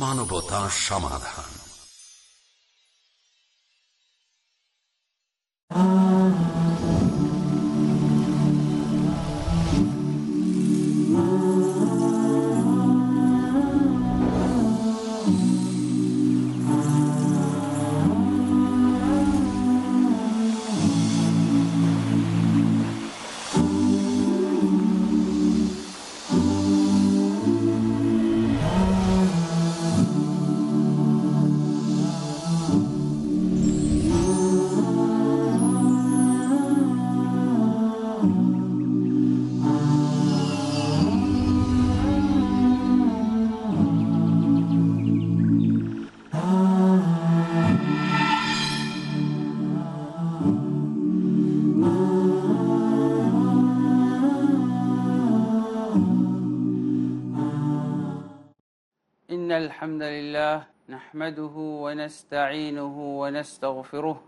মানবতা সমাধান। الحمد لله نحمده ونستعينه ونستغفره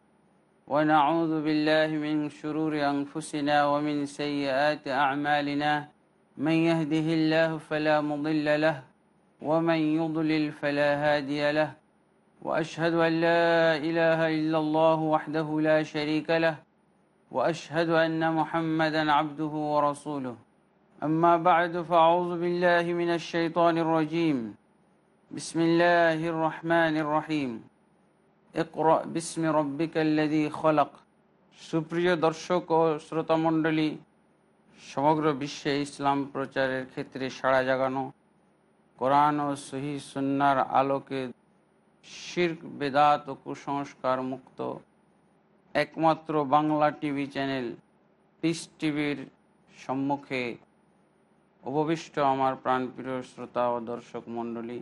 ونعوذ بالله من شرور أنفسنا ومن سيئات أعمالنا. من يهده الله فلا مضل له ومن يضلل فلا هادي له. وأشهد أن لا إله إلا الله وحده لا شريك له وأشهد أن محمدا عبده ورسوله. أما بعد فأعوذ بالله من الشيطان الرجيم. بسم الله الرحمن الرحيم اقرأ باسم ربك الذي خلق সুপ্রিয় দর্শক ও শ্রোতামণ্ডলী সমগ্র বিশ্বে ইসলাম প্রচারের ক্ষেত্রে সাড়া জাগানো কোরআন ও সহি সুন্নার আলোকে শির্ক বেদাত ও কুসংস্কার মুক্ত একমাত্র বাংলা টিভি চ্যানেল পিস টিভির সম্মুখে উপবিষ্ট আমার প্রাণপ্রিয় শ্রোতা ও দর্শক মণ্ডলী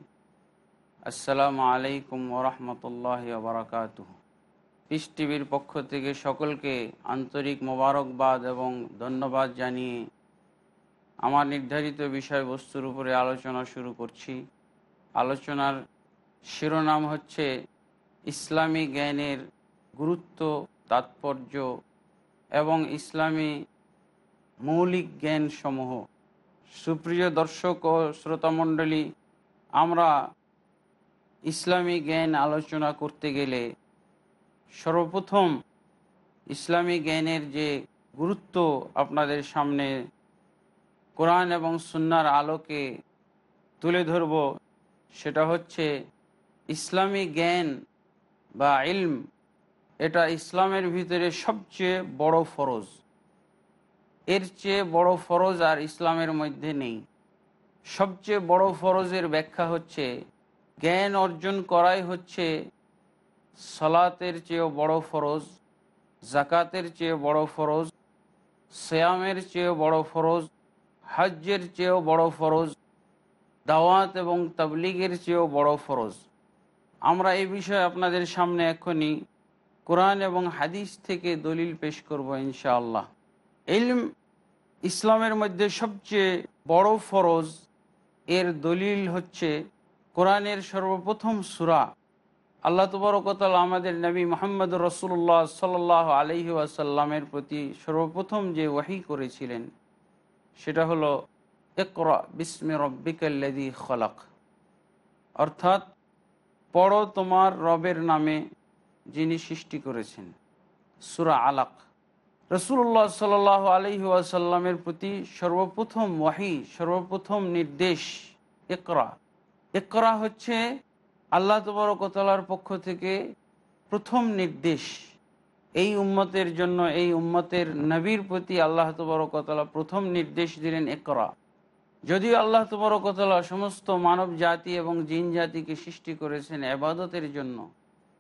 আসসালামু আলাইকুম ওরহমতুল্লাহ বারাকাত পিস টিভির পক্ষ থেকে সকলকে আন্তরিক মোবারকবাদ এবং ধন্যবাদ জানিয়ে আমার নির্ধারিত বিষয়বস্তুর উপরে আলোচনা শুরু করছি। আলোচনার শিরোনাম হচ্ছে ইসলামী জ্ঞানের গুরুত্ব, তাৎপর্য এবং ইসলামী মৌলিক জ্ঞানসমূহ। সুপ্রিয় দর্শক ও শ্রোতামণ্ডলী, আমরা ইসলামী জ্ঞান আলোচনা করতে গেলে সর্বপ্রথম ইসলামী জ্ঞানের যে গুরুত্ব আপনাদের সামনে কোরআন এবং সুন্নার আলোকে তুলে ধরব, সেটা হচ্ছে ইসলামী জ্ঞান বা ইলম, এটা ইসলামের ভিতরে সবচেয়ে বড় ফরজ। এর চেয়ে বড় ফরজ আর ইসলামের মধ্যে নেই। সবচেয়ে বড় ফরজের ব্যাখ্যা হচ্ছে জ্ঞান অর্জন করাই হচ্ছে সালাতের চেয়েও বড় ফরজ জাকাতের চেয়ে বড় ফরজ শ্যামের চেয়েও বড় ফরজ, হজ্জের চেয়েও বড় ফরজ, দাওয়াত এবং তাবলিগের চেয়েও বড় ফরজ। আমরা এই বিষয়ে আপনাদের সামনে এখনই কোরআন এবং হাদিস থেকে দলিল পেশ করব ইনশাআল্লাহ। ইলম ইসলামের মধ্যে সবচেয়ে বড় ফরজ এর দলিল হচ্ছে কোরআনের সর্বপ্রথম সুরা। আল্লাহ তবরকতাল আমাদের নবী মোহাম্মদ রসুল্লাহ সাল আলহি আসাল্লামের প্রতি সর্বপ্রথম যে ওয়াহি করেছিলেন, সেটা হলো একরা বিস্মে রব্বিকাল্লাদি খলাক। অর্থাৎ, পড়ো তোমার রবের নামে যিনি সৃষ্টি করেছেন, সুরা আলাক। রসুল্লাহ সাল আলহি আসাল্লামের প্রতি সর্বপ্রথম ওয়াহি, সর্বপ্রথম নির্দেশ একরা একরা হচ্ছে আল্লাহ তবরকতলার পক্ষ থেকে প্রথম নির্দেশ। এই উম্মতের জন্য, এই উম্মতের নবীর প্রতি আল্লাহ তবরকতলা প্রথম নির্দেশ দিলেন একরা যদিও আল্লাহ তবরকতলা সমস্ত মানব জাতি এবং জিন জাতিকে সৃষ্টি করেছেন আবাদতের জন্য,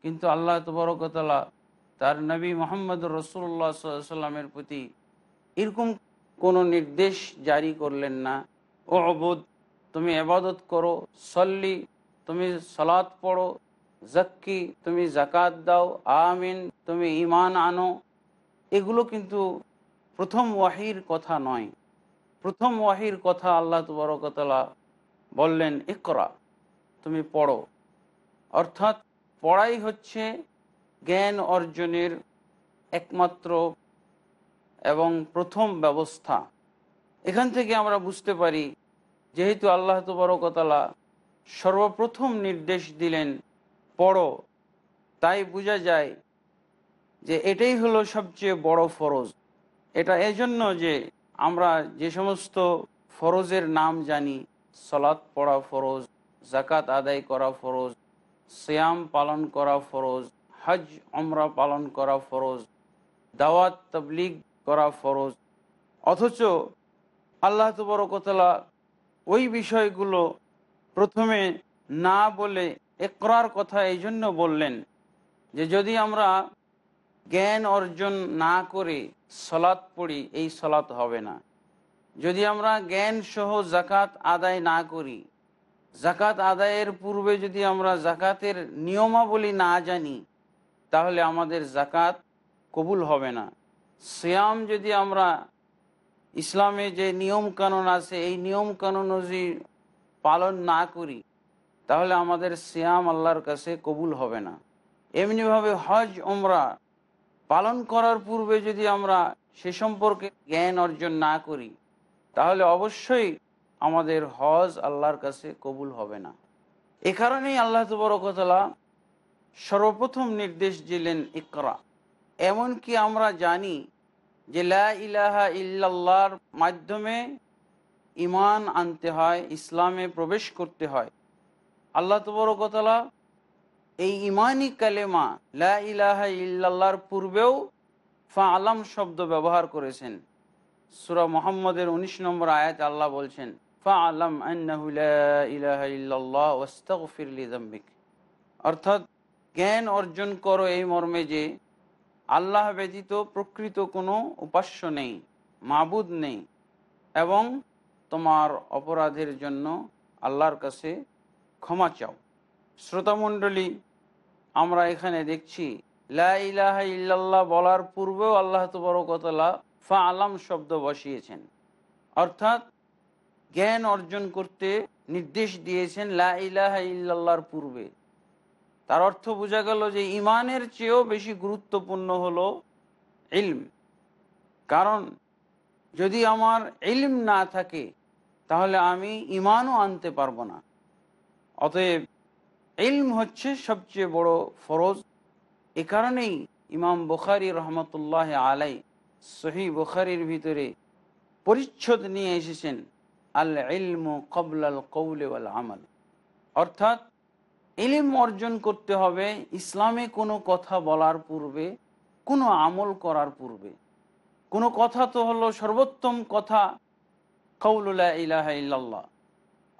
কিন্তু আল্লাহ তবরকতলা তার নবী মোহাম্মদ রসুল্লাহ সাল্লামের প্রতি এরকম কোনো নির্দেশ জারি করলেন না। ও অবোধ তুমি আবাদত করো, সল্লি, তুমি সলাৎ পড়ো জাক্কি তুমি জাকাত দাও, আমিন, তুমি ইমান আনো। এগুলো কিন্তু প্রথম ওয়াহির কথা নয়। প্রথম ওয়াহির কথা আল্লাহ তবরকতলা বললেন একরা তুমি পড়ো। অর্থাৎ পড়াই হচ্ছে জ্ঞান অর্জনের একমাত্র এবং প্রথম ব্যবস্থা। এখান থেকে আমরা বুঝতে পারি যেহেতু আল্লাহ তবরকতলা সর্বপ্রথম নির্দেশ দিলেন, পড়ো। তাই বোঝা যায় যে এটাই হলো সবচেয়ে বড় ফরজ। এটা এজন্য যে আমরা যে সমস্ত ফরজের নাম জানি, সলাৎ পড়া ফরজ জাকাত আদায় করা ফরজ শ্যাম পালন করা ফরজ, হজ অমরা পালন করা ফরজ, দাওয়াত, তবলিগ করা ফরজ। অথচ আল্লাহ তবরকতলা ওই বিষয়গুলো প্রথমে না বলে একরার কথা এই জন্য বললেন যে যদি আমরা জ্ঞান অর্জন না করে সলাৎ পড়ি, এই সলাৎ হবে না। যদি আমরা জ্ঞান সহ জাকাত আদায় না করি জাকাত আদায়ের পূর্বে যদি আমরা জাকাতের নিয়মাবলী না জানি, তাহলে আমাদের জাকাত কবুল হবে না। শ্যাম যদি আমরা ইসলামে যে নিয়ম কানুন আছে, এই নিয়ম কানুন যদি পালন না করি, তাহলে আমাদের শ্যাম আল্লাহর কাছে কবুল হবে না। এমনিভাবে হজ ওমরা পালন করার পূর্বে যদি আমরা সে সম্পর্কে জ্ঞান অর্জন না করি, তাহলে অবশ্যই আমাদের হজ আল্লাহর কাছে কবুল হবে না। এ কারণেই আল্লাহ তবরকতলা সর্বপ্রথম নির্দেশ দিলেন, ইকরা। এমনকি আমরা জানি যে ইলাহা ইল্লাল্লাহর মাধ্যমে ইমান আনতে হয়, ইসলামে প্রবেশ করতে হয়। আল্লাহ তবরকতলা এই ইমানি কালেমা লা ইলাহা ইল্লাল্লাহর পূর্বেও ফা আলাম শব্দ ব্যবহার করেছেন। সুরা মোহাম্মদের উনিশ নম্বর আয়াত আল্লাহ বলছেন ফা আলাম ইল্লাল্লাহ অর্থাৎ জ্ঞান অর্জন করো এই মর্মে যে আল্লাহ ব্যতীত প্রকৃত কোনো উপাস্য নেই, মাবুদ নেই, এবং তোমার অপরাধের জন্য আল্লাহর কাছে ক্ষমা চাও। শ্রোতামণ্ডলী, আমরা এখানে দেখছি, লা ইলাহা ইল্লাল্লাহ বলার পূর্বেও আল্লাহ তবরকতলা ফা আলাম শব্দ বসিয়েছেন। অর্থাৎ জ্ঞান অর্জন করতে নির্দেশ দিয়েছেন লা ইলাহা ইল্লাল্লাহর পূর্বে। তার অর্থ বোঝা গেল যে ইমানের চেয়েও বেশি গুরুত্বপূর্ণ হলো ইলম। কারণ যদি আমার ইলম না থাকে, তাহলে আমি ইমানও আনতে পারব না। অতএব ইলম হচ্ছে সবচেয়ে বড় ফরজ। এ কারণেই ইমাম বুখারি রহমতুল্লাহ আলাই সহি বুখারির ভিতরে পরিচ্ছদ নিয়ে এসেছেন আল ইলম কবলাল কৌলে ওয়াল আমল। অর্থাৎ ইলিম অর্জন করতে হবে, ইসলামে কোনো কথা বলার পূর্বে, কোনো আমল করার পূর্বে। কোনো কথা তো হলো সর্বোত্তম কথা কৌলুল্লাহ ইলাহা ইল্লাল্লাহ।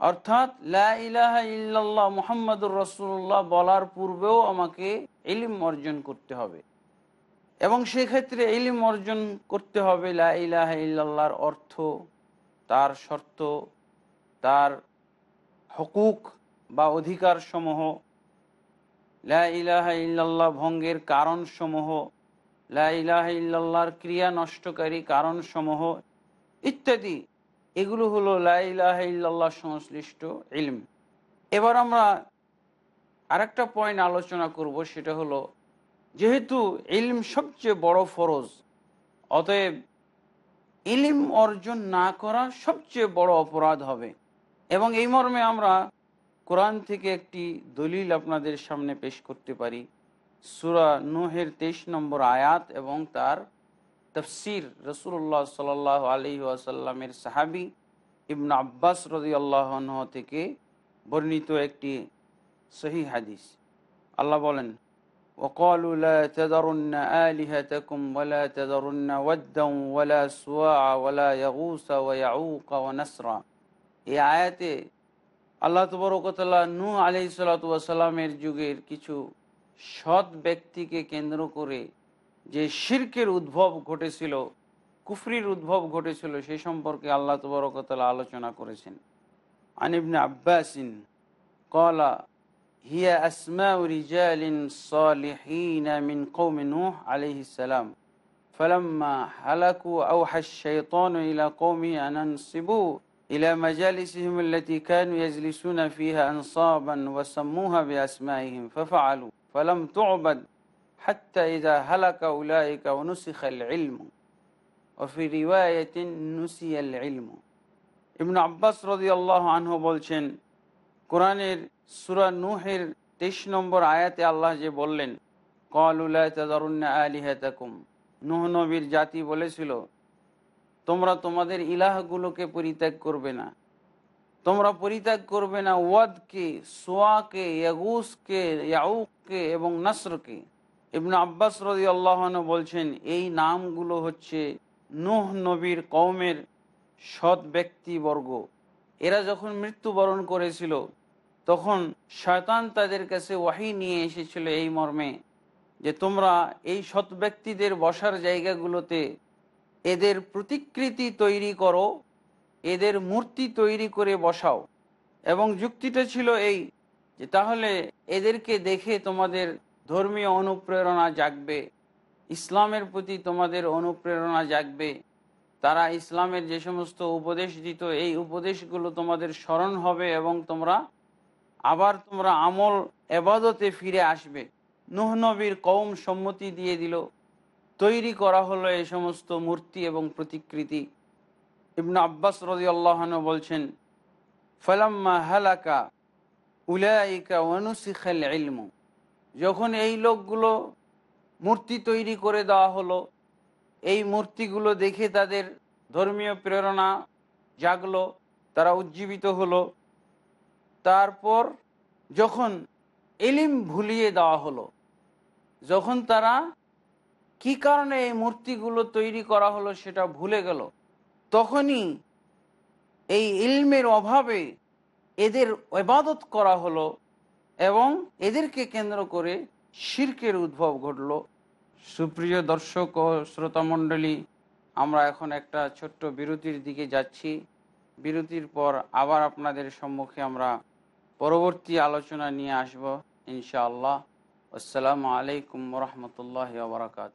অর্থাৎ লা ইলাহা ইল্লাল্লাহ মুহাম্মদুর রসুল্লাহ বলার পূর্বেও আমাকে এলিম অর্জন করতে হবে। এবং সেক্ষেত্রে এলিম অর্জন করতে হবে লা ইলাহা ইল্লাল্লাহর অর্থ, তার শর্ত, তার হকুক বা অধিকার সমূহ ইলাহা ইল্লাল্লাহ ভঙ্গের কারণ সমূহ লা ইলাহা ইল্লাল্লাহর ক্রিয়া নষ্টকারী কারণ সমূহ ইত্যাদি। এগুলো হলো ইলাহা ইল্লাল্লাহ সংশ্লিষ্ট ইলম। এবার আমরা আরেকটা পয়েন্ট আলোচনা করব, সেটা হলো যেহেতু ইলম সবচেয়ে বড় ফরজ, অতএব ইলিম অর্জন না করা সবচেয়ে বড় অপরাধ হবে। এবং এই মর্মে আমরা কোরআন থেকে একটি দলিল আপনাদের সামনে পেশ করতে পারি সুরা নুহের তেইশ নম্বর আয়াত এবং তার তফসির রসুল্লাহ সাল আলি আসাল্লামের সাহাবি ইবন আব্বাস রদি আল্লাহ থেকে বর্ণিত একটি সহি হাদিস আল্লাহ বলেন وقالوا لا تذرن آلهتكم ولا تذرن ودا ولا سواع ولا يغوس ويعوق ونسرا এই আয়াতে আল্লাহ তবরকতলা নু আলি সালাতামের যুগের কিছু সৎ ব্যক্তিকে কেন্দ্র করে যে শির্কের উদ্ভব ঘটেছিল কুফরির উদ্ভব ঘটেছিল সেই সম্পর্কে আল্লাহ তবরকতলা আলোচনা করেছেন আনিবনে আব্বাসিন কলা হিয়া আসমা রিজাল صالحين من قوم نوح عليه السلام فلما هلكوا أوحى الشيطان إلى قومه أن انصبوا إلى مجالسهم التي كانوا يجلسون فيها أنصابا وسموها بأسمائهم ففعلوا فلم تعبد حتى إذا هلك أولئك ونسخ العلم وفي رواية نسي العلم ইবনু আব্বাস রদি আল্লাহ আনহু বলছেন কোরআনের সুরা নুহের তেইশ নম্বর আয়াতে আল্লাহ যে বললেন কলুল্লাহ আলিহাতাকুম নুহ নবীর জাতি বলেছিল তোমরা তোমাদের ইলাহগুলোকে পরিত্যাগ করবে না। তোমরা পরিত্যাগ করবে না ওয়াদকে, সোয়াকে, ইয়াগুসকে, ইয়াউককে এবং নাসরকে। ইবনু আব্বাস রদি আল্লাহন বলছেন, এই নামগুলো হচ্ছে নুহ নবীর কৌমের সৎ ব্যক্তিবর্গ। এরা যখন মৃত্যুবরণ করেছিল, তখন শয়তান তাদের কাছে ওয়াহি নিয়ে এসেছিল এই মর্মে যে তোমরা এই সৎ ব্যক্তিদের বসার জায়গাগুলোতে এদের প্রতিকৃতি তৈরি করো, এদের মূর্তি তৈরি করে বসাও। এবং যুক্তিটা ছিল এই, যে তাহলে এদেরকে দেখে তোমাদের ধর্মীয় অনুপ্রেরণা জাগবে, ইসলামের প্রতি তোমাদের অনুপ্রেরণা জাগবে। তারা ইসলামের যে সমস্ত উপদেশ দিত, এই উপদেশগুলো তোমাদের স্মরণ হবে এবং তোমরা আবার তোমরা আমল এবাদতে ফিরে আসবে। নুহ নবীর কৌম সম্মতি দিয়ে দিল। তৈরি করা হলো এই সমস্ত মূর্তি এবং প্রতিকৃতি। ইবন আব্বাস রদি আল্লাহন বলছেন, ফলাম্মা হালাকা উলাইকা অনুশিখাল ইলমু। যখন এই লোকগুলো মূর্তি তৈরি করে দেওয়া হলো, এই মূর্তিগুলো দেখে তাদের ধর্মীয় প্রেরণা জাগলো, তারা উজ্জীবিত হলো। তারপর যখন এলিম ভুলিয়ে দেওয়া হলো, যখন তারা কি কারণে এই মূর্তিগুলো তৈরি করা হলো সেটা ভুলে গেল? তখনই এই ইলমের অভাবে এদের এবাদত করা হলো এবং এদেরকে কেন্দ্র করে শির্কের উদ্ভব ঘটল। সুপ্রিয় দর্শক ও শ্রোতামণ্ডলী, আমরা এখন একটা ছোট্ট বিরতির দিকে যাচ্ছি। বিরতির পর আবার আপনাদের সম্মুখে আমরা পরবর্তী আলোচনা নিয়ে আসব, ইনশাআল্লাহ। আসসালামু আলাইকুম রহমতুল্লাহ বারকাত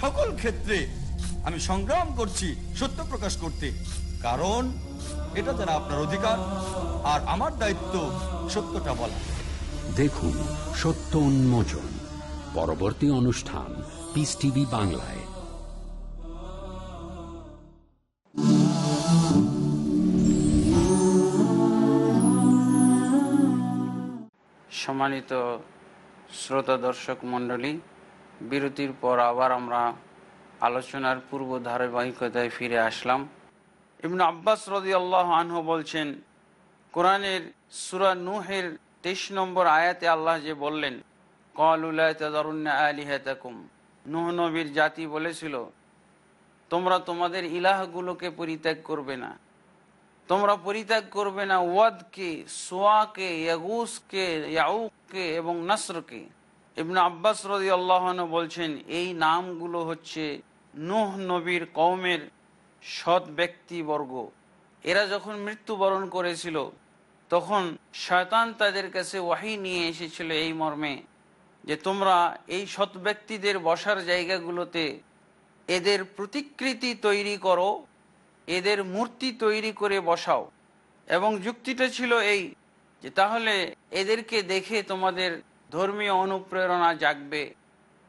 সকল ক্ষেত্রে আমি সংগ্রাম করছি সত্য প্রকাশ করতে। কারণ এটা যারা আপনার অধিকার আর আমার দায়িত্ব সত্যটা বলা। দেখুন সত্য উন্মোচন পরবর্তী অনুষ্ঠান পিস টিভি বাংলায়। সম্মানিত শ্রোতা দর্শক মণ্ডলী বিরতির পর আবার আমরা আলোচনার পূর্ব ধারাবাহিকতায় ফিরে আসলাম। ইবনু আব্বাস রদি আল্লাহ আনহু বলছেন, কোরআনের সুরা নুহের তেইশ নম্বর আয়াতে আল্লাহ যে বললেন কলুল্লাহ আলিহাতাকুম। নুহ নবীর জাতি বলেছিল, তোমরা তোমাদের ইলাহগুলোকে পরিত্যাগ করবে না। তোমরা পরিত্যাগ করবে না ওয়াদকে, সোয়াকে, ইয়াগুসকে, ইয়াউককে এবং নাসরকে। ইবনে আব্বাস রদি আল্লাহন বলছেন, এই নামগুলো হচ্ছে নুহ নবীর কওমের সৎ ব্যক্তিবর্গ। এরা যখন মৃত্যুবরণ করেছিল, তখন শয়তান তাদের কাছে ওয়াহি নিয়ে এসেছিল এই মর্মে যে তোমরা এই সৎ ব্যক্তিদের বসার জায়গাগুলোতে এদের প্রতিকৃতি তৈরি করো, এদের মূর্তি তৈরি করে বসাও। এবং যুক্তিটা ছিল এই যে তাহলে এদেরকে দেখে তোমাদের ধর্মীয় অনুপ্রেরণা জাগবে।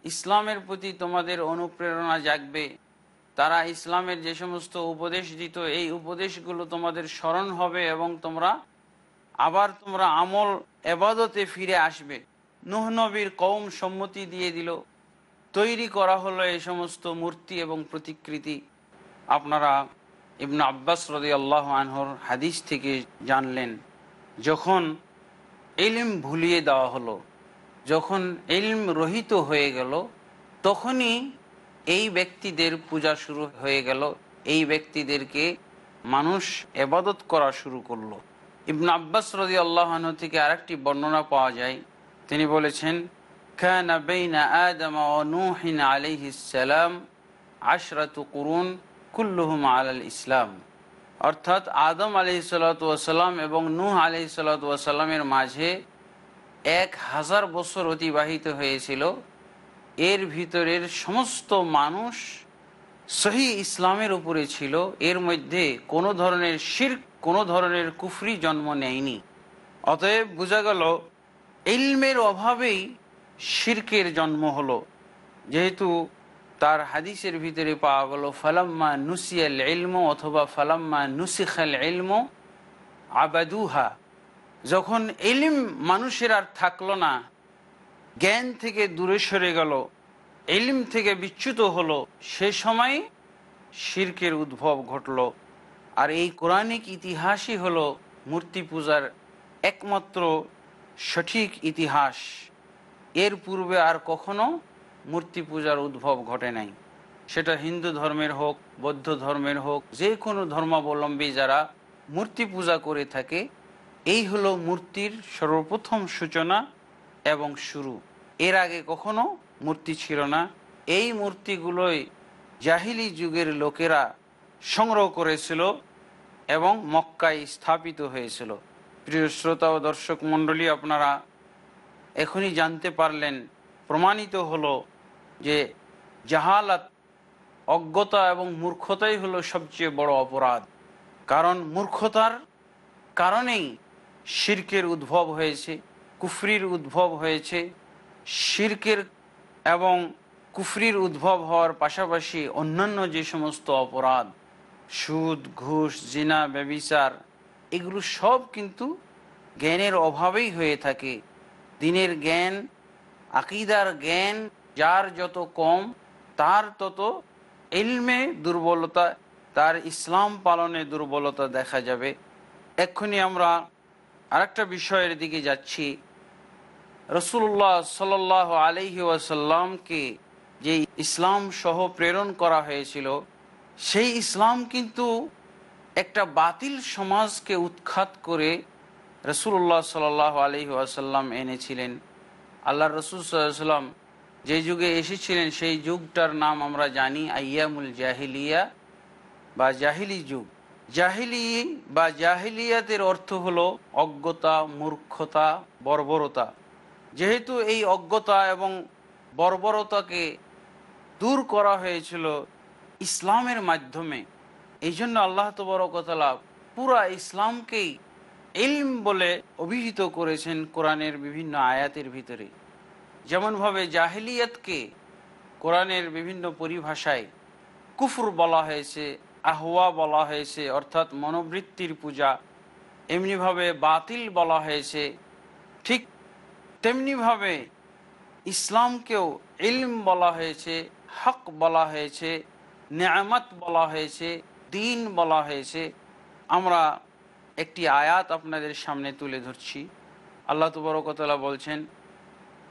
ইসলামের প্রতি তোমাদের অনুপ্রেরণা জাগবে। তারা ইসলামের যে সমস্ত উপদেশ দিত, এই উপদেশগুলো তোমাদের স্মরণ হবে এবং তোমরা আবার তোমরা আমল এবাদতে ফিরে আসবে। নুহ নবীর কৌম সম্মতি দিয়ে দিল। তৈরি করা হলো এই সমস্ত মূর্তি এবং প্রতিকৃতি। আপনারা ইবনা আব্বাস রদি আল্লাহ আনহর হাদিস থেকে জানলেন, যখন এলিম ভুলিয়ে দেওয়া হলো যখন এলিম রহিত হয়ে গেল তখনই এই ব্যক্তিদের পূজা শুরু হয়ে গেল এই ব্যক্তিদেরকে মানুষ এবাদত করা শুরু করলো ইবনা আব্বাস রদি আল্লাহ থেকে আরেকটি বর্ণনা পাওয়া যায় তিনি বলেছেন كان بين آدم ونوح عليه السلام عشرة قرون كلهم على الإسلام অর্থাৎ আদম আলি সাল্লাম এবং নূহ আলি সাল্লামের মাঝে এক হাজার বছর অতিবাহিত হয়েছিল। এর ভিতরের সমস্ত মানুষ সহি ইসলামের উপরে ছিল। এর মধ্যে কোনো ধরনের শির কোনো ধরনের কুফরি জন্ম নেয়নি। অতএব বোঝা গেল, ইলমের অভাবেই শির্কের জন্ম হলো। যেহেতু তার হাদিসের ভিতরে পাওয়া গেল, ফালাম্মা নুসিয়াল ইলম অথবা ফালাম্মা নুসিখাল ইলম আবাদুহা। যখন এলিম মানুষের আর থাকল না, জ্ঞান থেকে দূরে সরে গেল, এলিম থেকে বিচ্যুত হলো, সে সময় শির্কের উদ্ভব ঘটল। আর এই কোরআনিক ইতিহাসই হলো মূর্তি পূজার একমাত্র সঠিক ইতিহাস। এর পূর্বে আর কখনো মূর্তি পূজার উদ্ভব ঘটে নাই। সেটা হিন্দু ধর্মের হোক, বৌদ্ধ ধর্মের হোক, যে কোনো ধর্মাবলম্বী যারা মূর্তি পূজা করে থাকে এই হলো মূর্তির সর্বপ্রথম সূচনা এবং শুরু। এর আগে কখনো মূর্তি ছিল না। এই মূর্তিগুলোই জাহিলি যুগের লোকেরা সংগ্রহ করেছিল এবং মক্কায় স্থাপিত হয়েছিল। প্রিয় শ্রোতা ও দর্শক মণ্ডলী, আপনারা এখনই জানতে পারলেন, প্রমাণিত হলো যে জাহালাত অজ্ঞতা এবং মূর্খতাই হলো সবচেয়ে বড় অপরাধ। কারণ মূর্খতার কারণেই শির্কের উদ্ভব হয়েছে, কুফরির উদ্ভব হয়েছে। শির্কের এবং কুফরির উদ্ভব হওয়ার পাশাপাশি অন্যান্য যে সমস্ত অপরাধ, সুদ, ঘুষ, জিনা, ব্যবিচার, এগুলো সব কিন্তু জ্ঞানের অভাবেই হয়ে থাকে। দিনের জ্ঞান, আকিদার জ্ঞান যার যত কম, তার তত এলমে দুর্বলতা, তার ইসলাম পালনে দুর্বলতা দেখা যাবে। এক্ষুনি আমরা আরেকটা বিষয়ের দিকে যাচ্ছি। রসুল্লাহ সাল আলহি ওয়াসাল্লামকে যে ইসলাম সহ প্রেরণ করা হয়েছিল, সেই ইসলাম কিন্তু একটা বাতিল সমাজকে উৎখাত করে রসুল্লাহ সাল আলহি ওয়াসাল্লাম এনেছিলেন। আল্লাহ রসুল সাল্লাম যে যুগে এসেছিলেন, সেই যুগটার নাম আমরা জানি আয়ামুল জাহিলিয়া বা জাহিলি যুগ। জাহিলি বা জাহিলিয়াতের অর্থ হলো অজ্ঞতা, মূর্খতা, বর্বরতা। যেহেতু এই অজ্ঞতা এবং বর্বরতাকে দূর করা হয়েছিল ইসলামের মাধ্যমে এই জন্য আল্লাহ তবরকতলা পুরা ইসলামকেই ইলম বলে অভিহিত করেছেন কোরআনের বিভিন্ন আয়াতের ভিতরে। যেমনভাবে জাহিলিয়াতকে কোরআনের বিভিন্ন পরিভাষায় কুফুর বলা হয়েছে আহওয়া বলা হয়েছে, অর্থাৎ মনোবৃত্তির পূজা। এমনিভাবে বাতিল বলা হয়েছে। ঠিক তেমনিভাবে ইসলামকেও ইলম বলা হয়েছে, হক বলা হয়েছে, নিয়ামত বলা হয়েছে, দিন বলা হয়েছে। আমরা একটি আয়াত আপনাদের সামনে তুলে ধরছি। আল্লাহ তুবরকতলা বলছেন,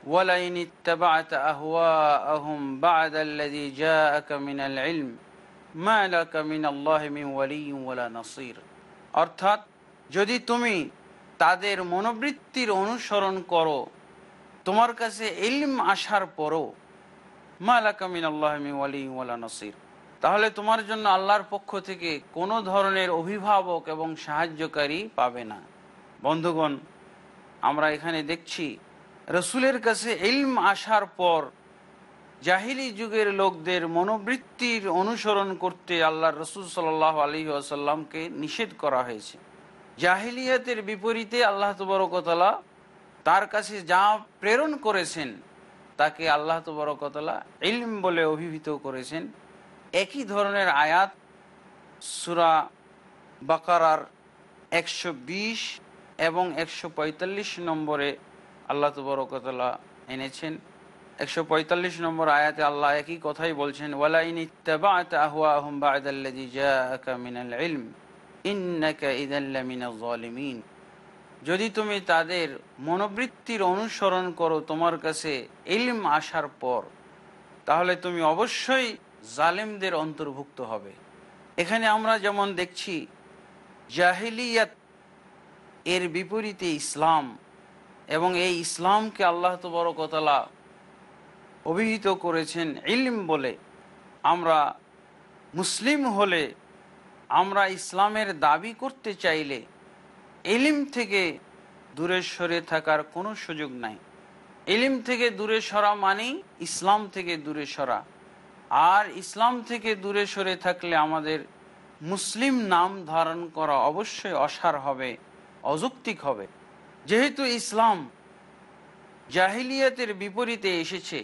ওয়ালাইন ইত্তাবাত আহওয়া আহম বাদ আল্লাযী জাআকা মিনাল ইলম। মা অর্থাৎ যদি তুমি তাদের মনোবৃত্তির অনুসরণ করো, তোমার কাছে এলিম আসার পরও মা মিন আল্লাহ তাহলে তোমার জন্য আল্লাহর পক্ষ থেকে কোনো ধরনের অভিভাবক এবং সাহায্যকারী পাবে না। বন্ধুগণ, আমরা এখানে দেখছি, রসুলের কাছে এলম আসার পর জাহিলি যুগের লোকদের মনোবৃত্তির অনুসরণ করতে আল্লাহ রসুল সাল আলী আসাল্লামকে নিষেধ করা হয়েছে। জাহিলিয়াতের বিপরীতে আল্লাহ তবরকতলা তার কাছে যা প্রেরণ করেছেন, তাকে আল্লাহ তবরকতলা ইলম বলে অভিহিত করেছেন। একই ধরনের আয়াত সুরা বাকারার একশো বিশ এবং একশো পঁয়তাল্লিশ নম্বরে আল্লাহ তবরকতলা এনেছেন। একশো পঁয়তাল্লিশ নম্বর আয়াতে আল্লাহ একই কথাই বলছেন, ওয়ালাইন ইলম যদি তুমি তাদের মনোবৃত্তির অনুসরণ করো তোমার কাছে ইলম আসার পর, তাহলে তুমি অবশ্যই জালেমদের অন্তর্ভুক্ত হবে। এখানে আমরা যেমন দেখছি, জাহিলিয়াত এর বিপরীতে ইসলাম এবং এই ইসলামকে আল্লাহ তবরকতলা অভিহিত করেছেন ইলম বলে। আমরা মুসলিম হলে, আমরা ইসলামের দাবি করতে চাইলে এলিম থেকে দূরে সরে থাকার কোনো সুযোগ নাই। এলিম থেকে দূরে সরা মানেই ইসলাম থেকে দূরে সরা। আর ইসলাম থেকে দূরে সরে থাকলে আমাদের মুসলিম নাম ধারণ করা অবশ্যই অসার হবে, অযৌক্তিক হবে। যেহেতু ইসলাম জাহিলিয়াতের বিপরীতে এসেছে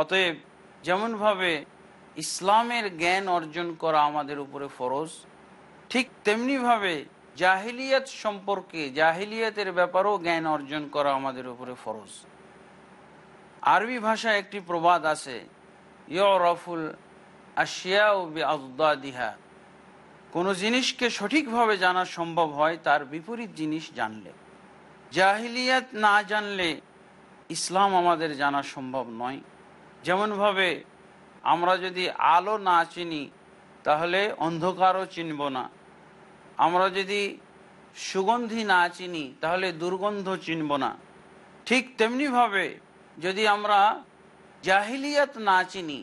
অতএব যেমনভাবে ইসলামের জ্ঞান অর্জন করা আমাদের উপরে ফরজ, ঠিক তেমনিভাবে জাহিলিয়াত সম্পর্কে, জাহিলিয়াতের ব্যাপারেও জ্ঞান অর্জন করা আমাদের উপরে ফরজ। আরবি ভাষায় একটি প্রবাদ আছে ইয়রফুল আশিয়া ও দিহা কোনো জিনিসকে সঠিকভাবে জানা সম্ভব হয়, তার বিপরীত জিনিস জানলে। জাহিলিয়াত না জানলে ইসলাম আমাদের জানা সম্ভব নয়। যেমনভাবে আমরা যদি আলো না চিনি, তাহলে অন্ধকারও চিনব না। আমরা যদি সুগন্ধি না চিনি, তাহলে দুর্গন্ধ চিনব না। ঠিক তেমনিভাবে যদি আমরা জাহিলিয়াত না চিনি,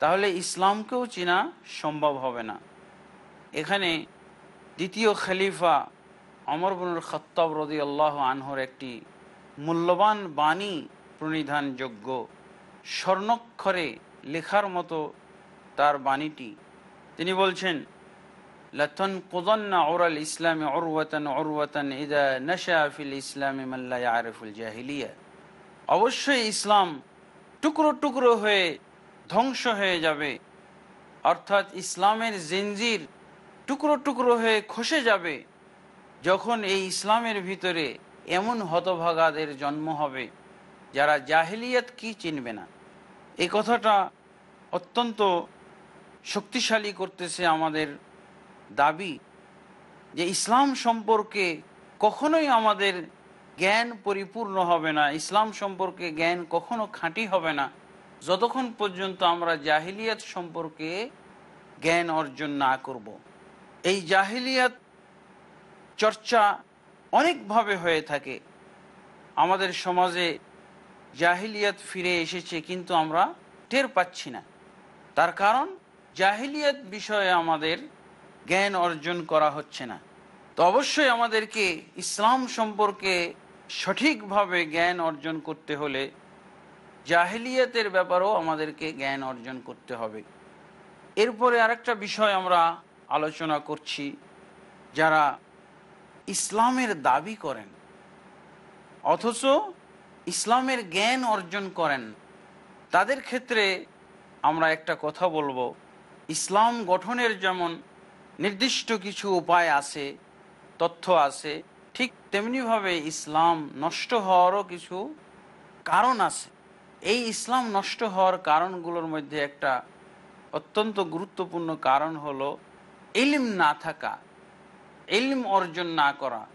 তাহলে ইসলামকেও চিনা সম্ভব হবে না। এখানে দ্বিতীয় খলিফা অমর বনুর খত্তব রদি আল্লাহ আনহর একটি মূল্যবান বাণী প্রণিধানযোগ্য। স্বর্ণক্ষরে লেখার মতো তার বাণীটি। তিনি বলছেন লথন কোদন্না ওরাল ইসলামে অরওয়াতন অরওয়াতন ইদা নশা ফিল ইসলামে মাল্লা আরফুল জাহিলিয়া। অবশ্যই ইসলাম টুকরো টুকরো হয়ে ধ্বংস হয়ে যাবে। অর্থাৎ ইসলামের জেঞ্জির টুকরো টুকরো হয়ে খসে যাবে, যখন এই ইসলামের ভিতরে এমন হতভাগাদের জন্ম হবে যারা জাহিলিয়াত কি চিনবে না। এই কথাটা অত্যন্ত শক্তিশালী করতেছে আমাদের দাবি যে ইসলাম সম্পর্কে কখনোই আমাদের জ্ঞান পরিপূর্ণ হবে না, ইসলাম সম্পর্কে জ্ঞান কখনো খাঁটি হবে না যতক্ষণ পর্যন্ত আমরা জাহিলিয়াত সম্পর্কে জ্ঞান অর্জন না করব। এই জাহিলিয়াত চর্চা অনেকভাবে হয়ে থাকে আমাদের সমাজে জাহিলিয়াত ফিরে এসেছে, কিন্তু আমরা টের পাচ্ছি না। তার কারণ, জাহিলিয়াত বিষয়ে আমাদের জ্ঞান অর্জন করা হচ্ছে না। তো অবশ্যই আমাদেরকে ইসলাম সম্পর্কে সঠিকভাবে জ্ঞান অর্জন করতে হলে জাহিলিয়াতের ব্যাপারেও আমাদেরকে জ্ঞান অর্জন করতে হবে। এরপরে আরেকটা বিষয় আমরা আলোচনা করছি, যারা ইসলামের দাবি করেন। অথচ ইসলামের জ্ঞান অর্জন করেন। তাদের ক্ষেত্রে আমরা একটা কথা বলব। ইসলাম গঠনের যেমন নির্দিষ্ট কিছু উপায় আছে, তথ্য আছে, ঠিক তেমনিভাবে ইসলাম নষ্ট হওয়ারও কিছু কারণ আছে। এই ইসলাম নষ্ট হওয়ার কারণগুলোর মধ্যে একটা অত্যন্ত গুরুত্বপূর্ণ কারণ হলো ইলিম না থাকা, ইলম অর্জন না করা।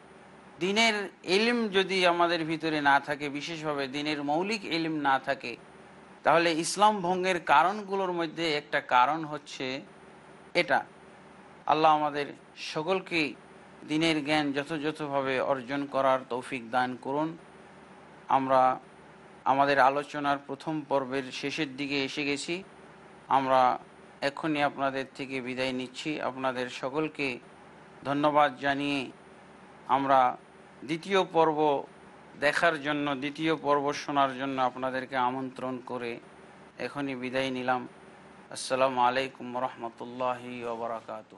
দিনের এলিম যদি আমাদের ভিতরে না থাকে, বিশেষভাবে দিনের মৌলিক এলিম না থাকে, তাহলে ইসলাম ভঙ্গের কারণগুলোর মধ্যে একটা কারণ হচ্ছে এটা। আল্লাহ আমাদের সকলকে দিনের জ্ঞান যথাযথভাবে অর্জন করার তৌফিক দান করুন। আমরা আমাদের আলোচনার প্রথম পর্বের শেষের দিকে এসে গেছি। আমরা এখনই আপনাদের থেকে বিদায় নিচ্ছি। আপনাদের সকলকে ধন্যবাদ জানিয়ে আমরা দ্বিতীয় পর্ব দেখার জন্য, দ্বিতীয় পর্ব শোনার জন্য আপনাদেরকে আমন্ত্রণ করে এখনই বিদায় নিলাম। আসসালামু আলাইকুম রহমতুল্লাহি ওবরাকাতু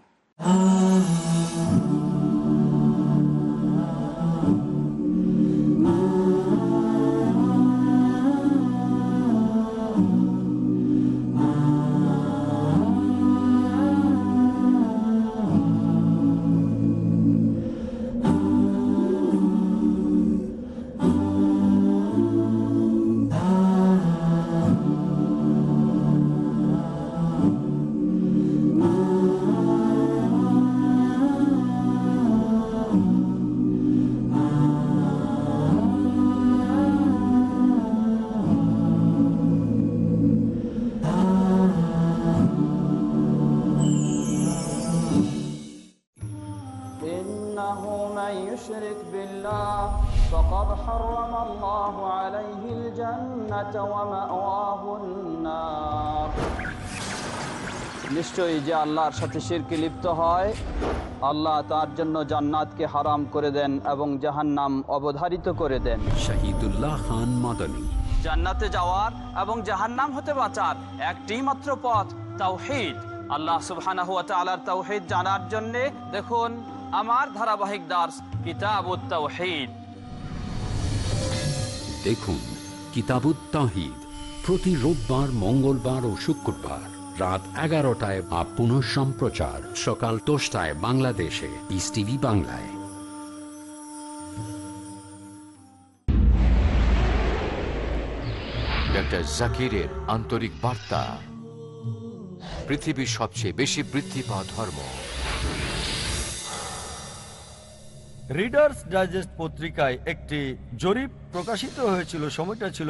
নিশ্চয়ই যে আল্লাহর সাথে শিরকে লিপ্ত হয় আল্লাহ তার জন্য জান্নাতকে হারাম করে দেন এবং জাহান্নাম অবধারিত করে দেন। শহীদুল্লাহ খান মাদানী। জান্নাতে যাওয়ার এবং জাহান্নাম হতে বাঁচার একটি মাত্র পথ তাওহীদ। আল্লাহ সুবহানাহু ওয়া তাআলার তাওহীদ জানার জন্য দেখুন আমার ধারাবাহিক দাস কিতাবুত তাওহীদ। দেখুন কিতাবুত তাহিদ প্রতি রোববার মঙ্গলবার ও শুক্রবার রাত এগারোটায় বা পুনঃ সম্প্রচার সকাল দশটায় বাংলাদেশে ইস টিভি বাংলায়। ডক্টর জাকিরের আন্তরিক বার্তা। পৃথিবীর সবচেয়ে বেশি বৃদ্ধি পাওয়া ধর্ম। রিডার্স ডাইজেস্ট পত্রিকায় একটি জরিপ প্রকাশিত হয়েছিল সময়টা ছিল